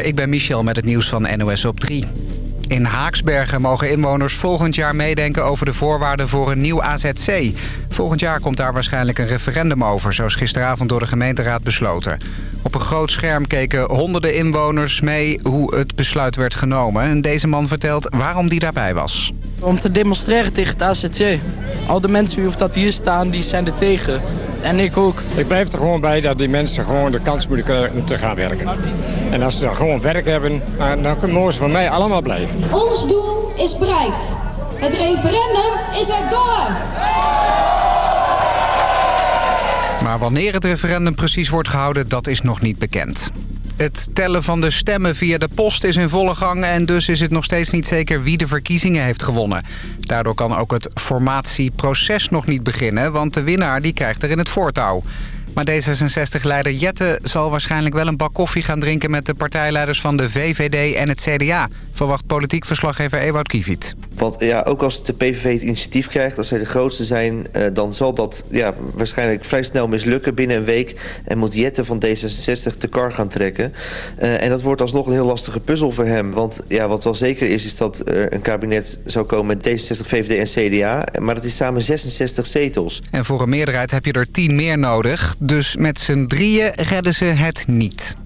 Ik ben Michel met het nieuws van NOS op 3. In Haaksbergen mogen inwoners volgend jaar meedenken over de voorwaarden voor een nieuw AZC. Volgend jaar komt daar waarschijnlijk een referendum over, zoals gisteravond door de gemeenteraad besloten. Op een groot scherm keken honderden inwoners mee hoe het besluit werd genomen. En deze man vertelt waarom die daarbij was. Om te demonstreren tegen het AZC. Al de mensen die dat hier staan, die zijn er tegen. En ik ook. Ik blijf er gewoon bij dat die mensen gewoon de kans moeten krijgen om te gaan werken. En als ze dan gewoon werk hebben, dan mogen ze van mij allemaal blijven. Ons doel is bereikt. Het referendum is erdoor. Maar wanneer het referendum precies wordt gehouden, dat is nog niet bekend. Het tellen van de stemmen via de post is in volle gang... en dus is het nog steeds niet zeker wie de verkiezingen heeft gewonnen. Daardoor kan ook het formatieproces nog niet beginnen... want de winnaar die krijgt er in het voortouw. Maar D66-leider Jette zal waarschijnlijk wel een bak koffie gaan drinken... met de partijleiders van de VVD en het CDA... verwacht politiek verslaggever Ewout Kiviet. Want ja, ook als de PVV het initiatief krijgt, als zij de grootste zijn... Uh, dan zal dat ja, waarschijnlijk vrij snel mislukken binnen een week... en moet Jette van D66 de kar gaan trekken. Uh, en dat wordt alsnog een heel lastige puzzel voor hem. Want ja, wat wel zeker is, is dat er een kabinet zou komen met D66, VVD en CDA. Maar dat is samen 66 zetels. En voor een meerderheid heb je er 10 meer nodig... Dus met z'n drieën redden ze het niet.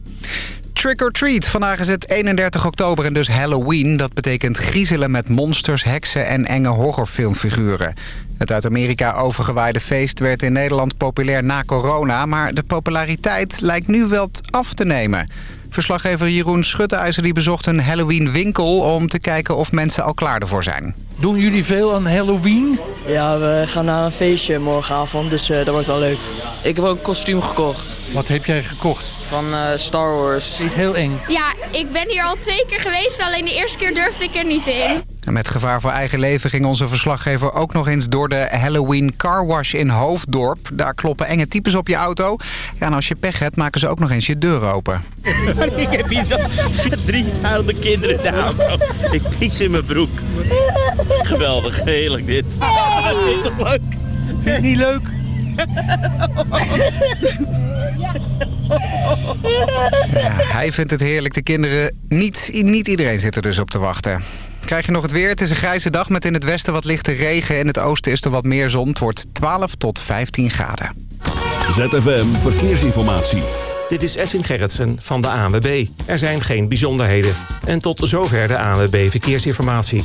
Trick or Treat. Vandaag is het 31 oktober en dus Halloween. Dat betekent griezelen met monsters, heksen en enge horrorfilmfiguren. Het uit Amerika overgewaaide feest werd in Nederland populair na corona... maar de populariteit lijkt nu wel af te nemen. Verslaggever Jeroen Schutteijzer die bezocht een Halloween winkel... om te kijken of mensen al klaar ervoor zijn. Doen jullie veel aan Halloween? Ja, we gaan naar een feestje morgenavond, dus uh, dat wordt wel leuk. Ik heb ook een kostuum gekocht. Wat heb jij gekocht? Van uh, Star Wars. Is heel eng. Ja, ik ben hier al twee keer geweest, alleen de eerste keer durfde ik er niet in. En met gevaar voor eigen leven ging onze verslaggever ook nog eens door de Halloween Car Wash in Hoofddorp. Daar kloppen enge types op je auto. Ja, en als je pech hebt, maken ze ook nog eens je deur open. ik heb hier drie huilende kinderen in de auto. Ik pies in mijn broek. Geweldig, heerlijk dit. Hey. Vind je het leuk? Vind je het niet leuk? Ja, hij vindt het heerlijk. De kinderen, niet, niet iedereen zit er dus op te wachten. Krijg je nog het weer? Het is een grijze dag met in het westen wat lichte regen. In het oosten is er wat meer zon. Het wordt 12 tot 15 graden. ZFM Verkeersinformatie. Dit is Edwin Gerritsen van de ANWB. Er zijn geen bijzonderheden. En tot zover de ANWB Verkeersinformatie.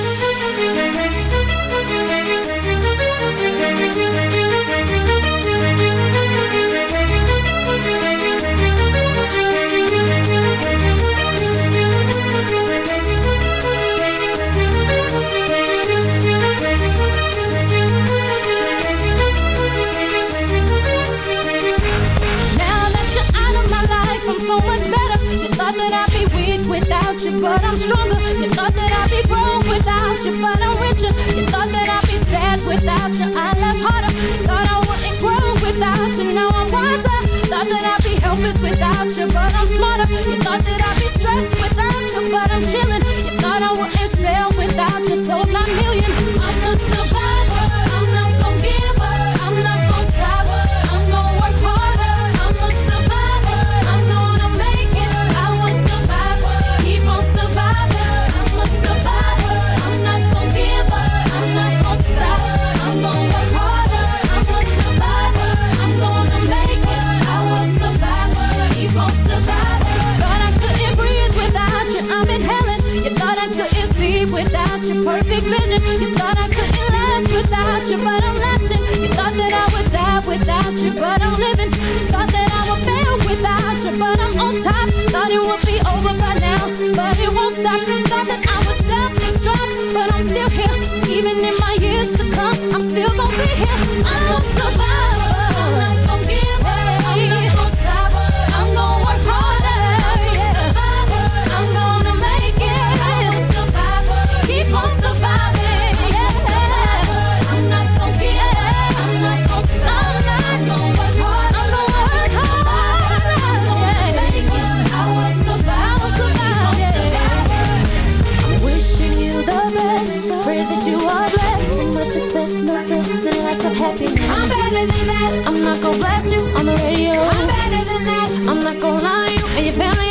better than that. I'm not gonna blast you on the radio. I'm better than that. I'm not gonna lie you and your family.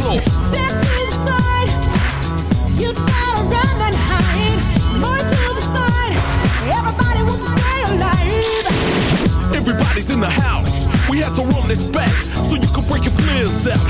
Floor. Step to the side. You gotta run and hide. More to the side. Everybody wants to stay alive. Everybody's in the house. We have to run this back so you can break your flares out.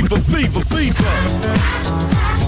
fever, fever, fever?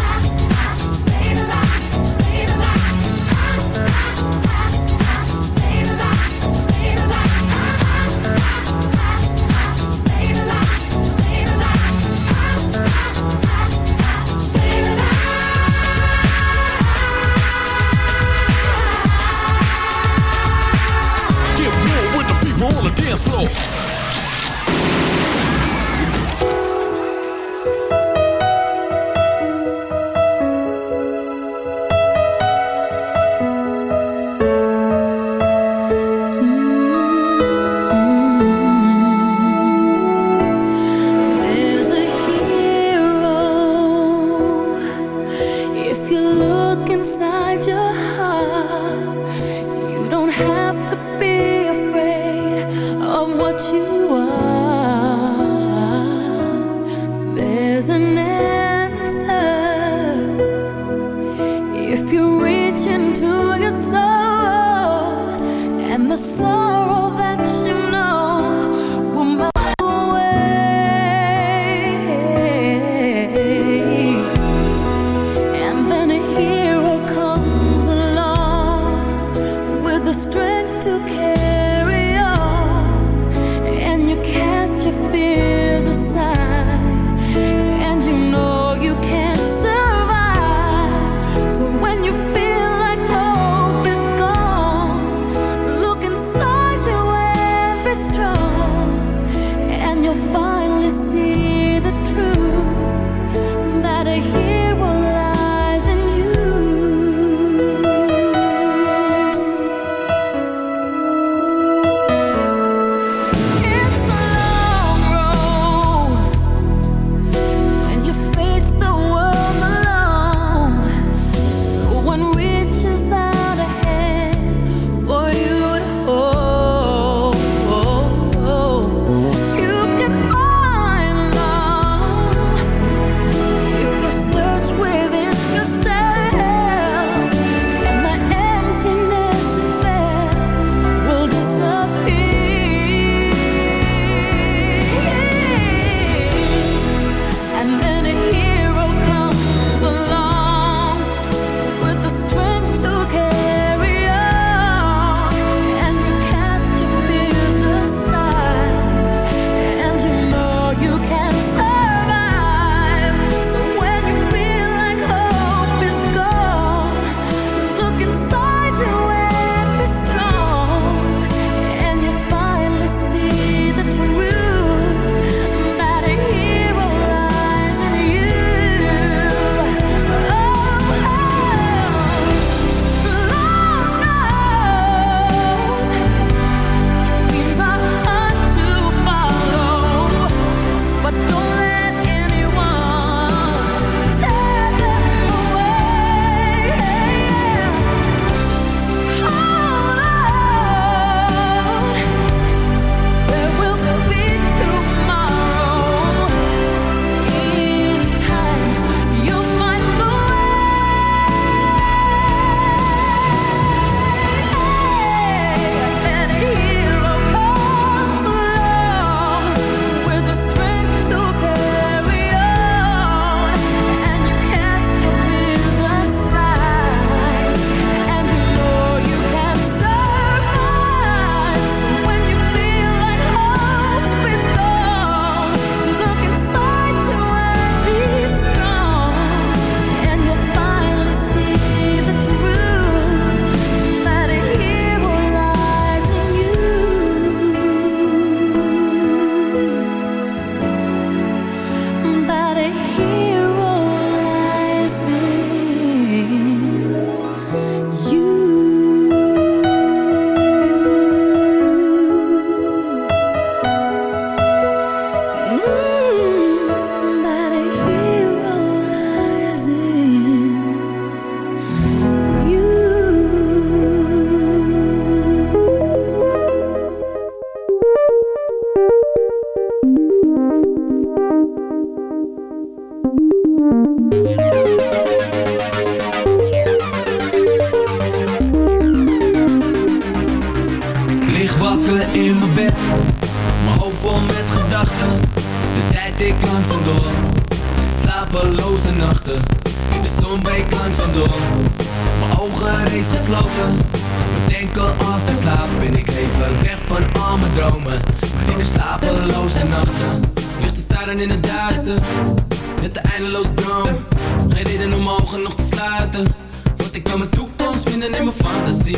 Vinden in mijn fantasie.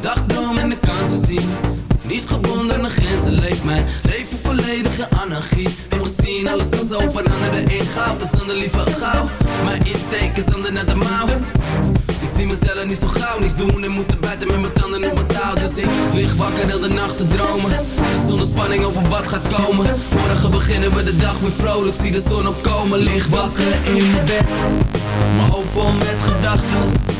Dagdroom en de kansen zien. Niet gebonden aan grenzen leeft mijn leven volledig in anarchie. Heb gezien, alles kan zo veranderen in goud. Dus dan liever gauw. Mijn insteek is ander naar de mouw. Ik zie mezelf niet zo gauw, niets doen en moeten buiten met mijn tanden op mijn touw. Dus ik lig wakker heel de nacht te dromen. Zonder spanning over wat gaat komen. Morgen beginnen we de dag weer vrolijk, zie de zon opkomen. Lig wakker in mijn bed, mijn hoofd vol met gedachten.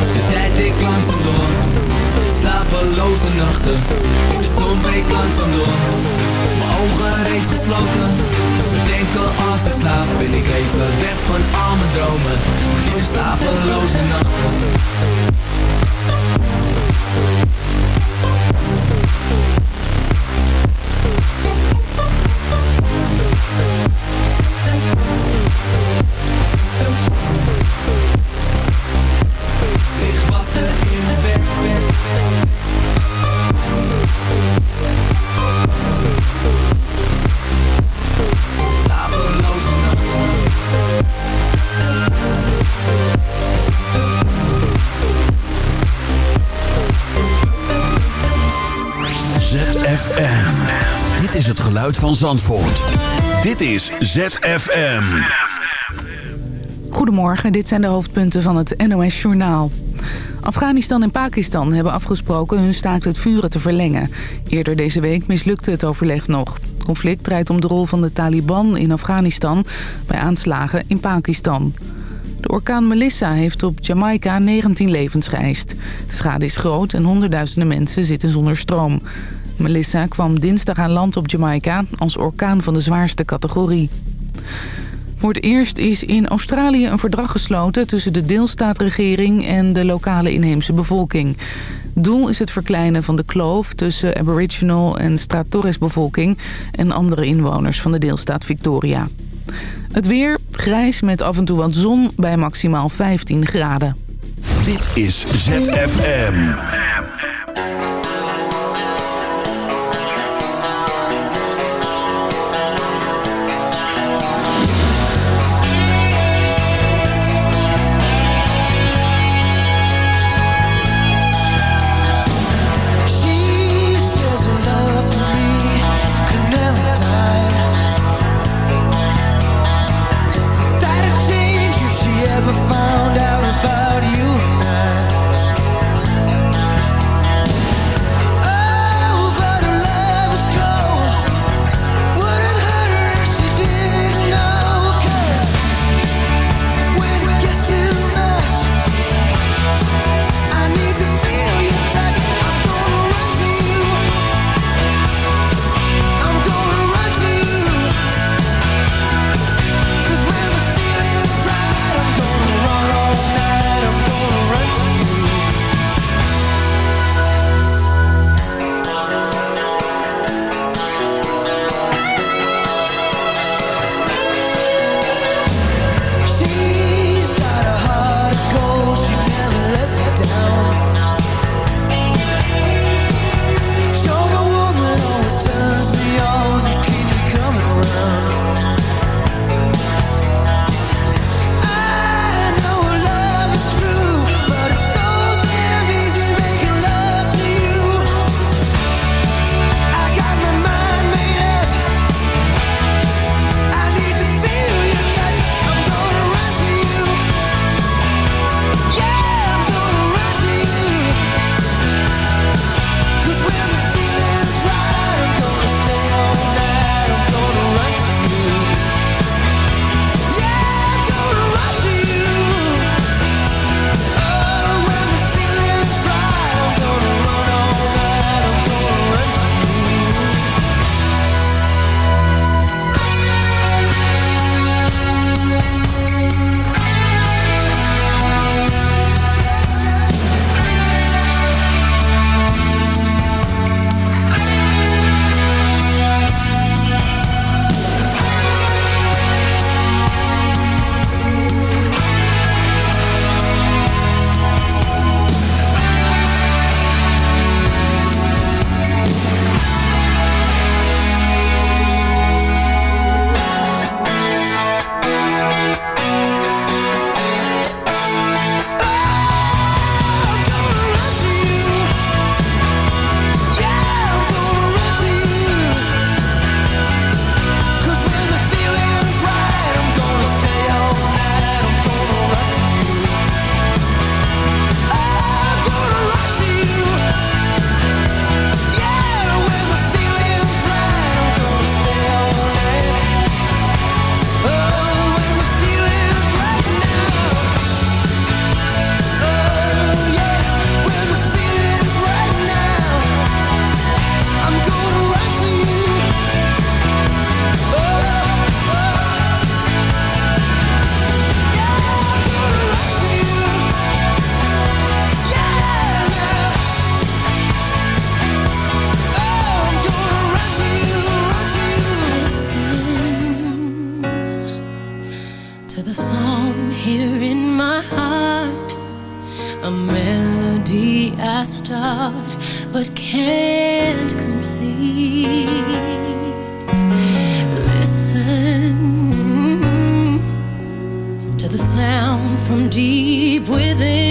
tijd ik langzaam door. Slapeloze nachten, de zon breekt langzaam door. Mijn ogen reeds gesloten, bedenken als ik slaap. Ben ik even weg van al mijn dromen, heb slapeloze nachten. Van Zandvoort. Dit is ZFM. Goedemorgen, dit zijn de hoofdpunten van het NOS-journaal. Afghanistan en Pakistan hebben afgesproken hun staakt het vuren te verlengen. Eerder deze week mislukte het overleg nog. Het conflict draait om de rol van de Taliban in Afghanistan... bij aanslagen in Pakistan. De orkaan Melissa heeft op Jamaica 19 levens geëist. De schade is groot en honderdduizenden mensen zitten zonder stroom. Melissa kwam dinsdag aan land op Jamaica als orkaan van de zwaarste categorie. Voor het eerst is in Australië een verdrag gesloten tussen de deelstaatregering en de lokale inheemse bevolking. Doel is het verkleinen van de kloof tussen Aboriginal en Straat bevolking en andere inwoners van de deelstaat Victoria. Het weer grijs met af en toe wat zon bij maximaal 15 graden. Dit is ZFM. I start but can't complete. Listen to the sound from deep within.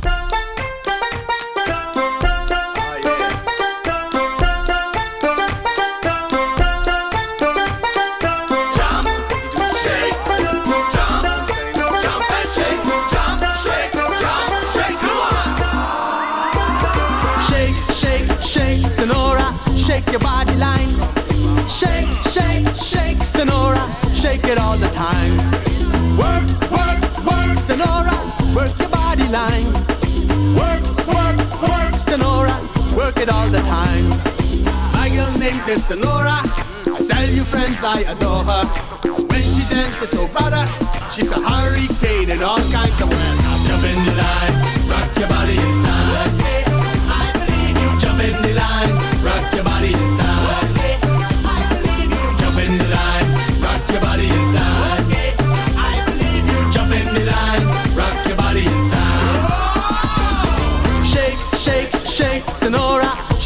it all the time. Work, work, work, Sonora, work your body line. Work, work, work, Sonora, work it all the time. My girl named is Sonora. I tell you friends I adore her. When she dances so brother, she's a hurricane in all kinds of weather. Jump in the line, rock your body